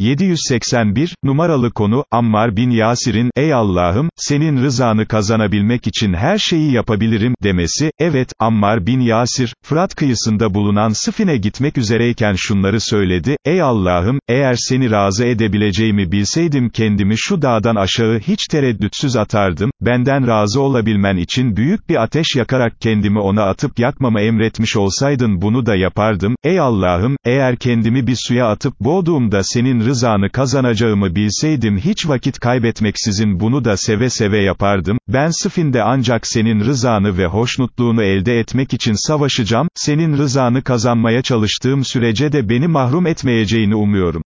781, numaralı konu, Ammar bin Yasir'in, ey Allah'ım, senin rızanı kazanabilmek için her şeyi yapabilirim, demesi, evet, Ammar bin Yasir, Fırat kıyısında bulunan Sıfin'e gitmek üzereyken şunları söyledi, ey Allah'ım, eğer seni razı edebileceğimi bilseydim kendimi şu dağdan aşağı hiç tereddütsüz atardım, benden razı olabilmen için büyük bir ateş yakarak kendimi ona atıp yakmamı emretmiş olsaydın bunu da yapardım, ey Allah'ım, eğer kendimi bir suya atıp boğduğumda senin rızanı kazanacağımı bilseydim hiç vakit kaybetmeksizin bunu da seve seve yapardım, ben Sıfin'de ancak senin rızanı ve hoşnutluğunu elde etmek için savaşacağım, senin rızanı kazanmaya çalıştığım sürece de beni mahrum etmeyeceğini umuyorum.